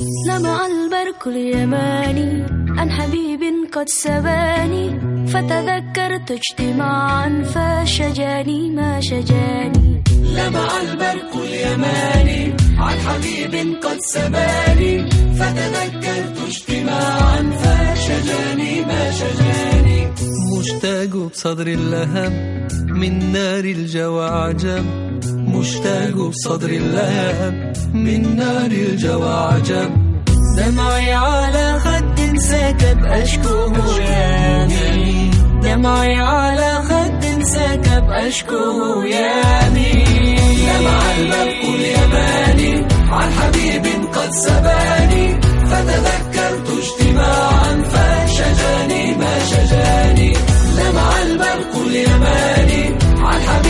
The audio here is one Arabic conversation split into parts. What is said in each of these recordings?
لمع البرق اليماني عن حبيب قد سباني فتذكرت اجتماعا فشجاني ما شجاني. لمع البرق اليماني عن حبيب قد سباني فتذكرت اجتماعا فشجاني ما شجاني. مشتاق بصدر اللهب من نار الجوى عجب مشتاق بصدر اللهب من نار الجوى عجب دمعي على خد سكب أشكوه يامي دمعي على خد سكب أشكوه يامي دمع البرق اليماني عن حبيب قد سباني. فتذكرت اجتماعا فشجاني ما شجاني. لمع البرق اليماني عن حبيب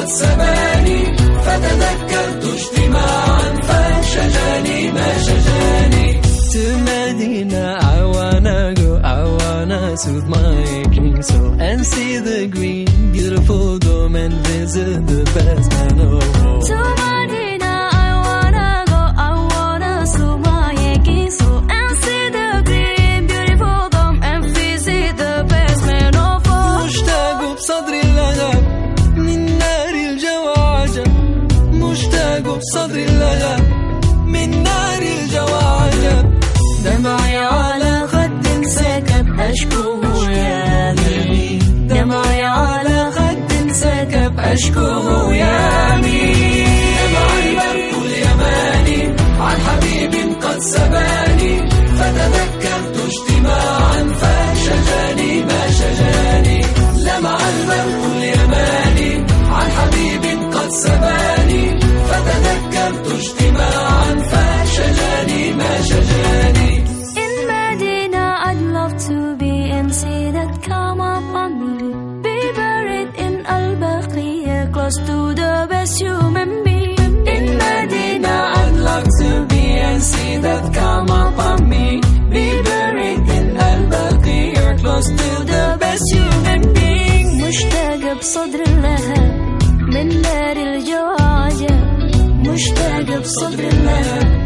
قد سباني فتذكرت اجتماعا فشجاني ما شجاني To Medina, I wanna go, I wanna soothe my aching soul and see the green, beautiful dome and visit the best man of all. من نار الجوى دمعي على خد سكب أشكوه يامي دمعي على خد سكب أشكوه يامي دمع البرق اليماني عن حبيب قد سباني فتذكرت Be buried in Al Baqiyah, close to the best human being. In Medina, I'd love to be and see that come upon me. Be buried in Al Baqiyah, close to the best human being. مشتاق بصدر اللهب من نار الجواجب مشتاق بصدر اللهب